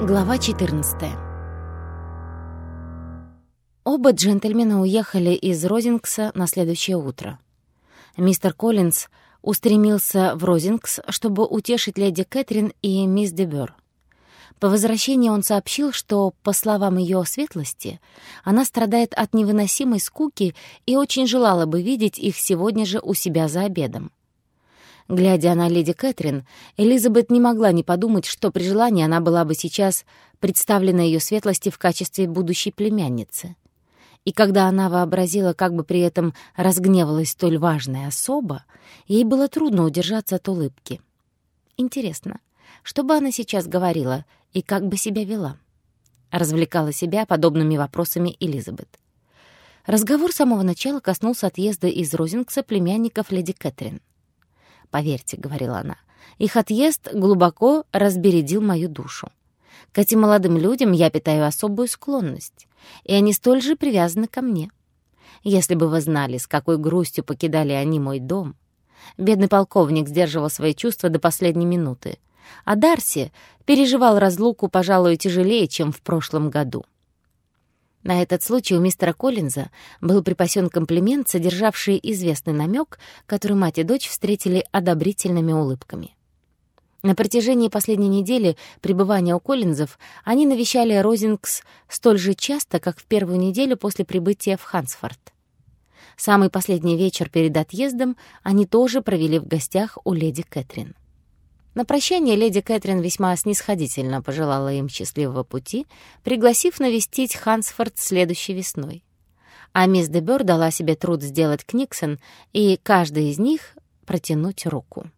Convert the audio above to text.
Глава 14 Оба джентльмена уехали из Розингса на следующее утро. Мистер Коллинз устремился в Розингс, чтобы утешить леди Кэтрин и мисс Дебер. По возвращении он сообщил, что, по словам ее светлости, она страдает от невыносимой скуки и очень желала бы видеть их сегодня же у себя за обедом. Глядя на леди Кэтрин, Элизабет не могла не подумать, что при желании она была бы сейчас представлена ее светлости в качестве будущей племянницы. И когда она вообразила, как бы при этом разгневалась столь важная особа, ей было трудно удержаться от улыбки. Интересно, что бы она сейчас говорила и как бы себя вела? Развлекала себя подобными вопросами Элизабет. Разговор с самого начала коснулся отъезда из Розингса племянников леди Кэтрин. «Поверьте», — говорила она, — «их отъезд глубоко разбередил мою душу. К этим молодым людям я питаю особую склонность, и они столь же привязаны ко мне. Если бы вы знали, с какой грустью покидали они мой дом...» Бедный полковник сдерживал свои чувства до последней минуты, а Дарси переживал разлуку, пожалуй, тяжелее, чем в прошлом году. На этот случай у мистера Коллинза был припасен комплимент, содержавший известный намек, который мать и дочь встретили одобрительными улыбками. На протяжении последней недели пребывания у Коллинзов они навещали Розингс столь же часто, как в первую неделю после прибытия в Хансфорд. Самый последний вечер перед отъездом они тоже провели в гостях у леди Кэтрин. На прощание леди Кэтрин весьма снисходительно пожелала им счастливого пути, пригласив навестить Хансфорд следующей весной. А мисс Дебер дала себе труд сделать Книксон и каждый из них протянуть руку.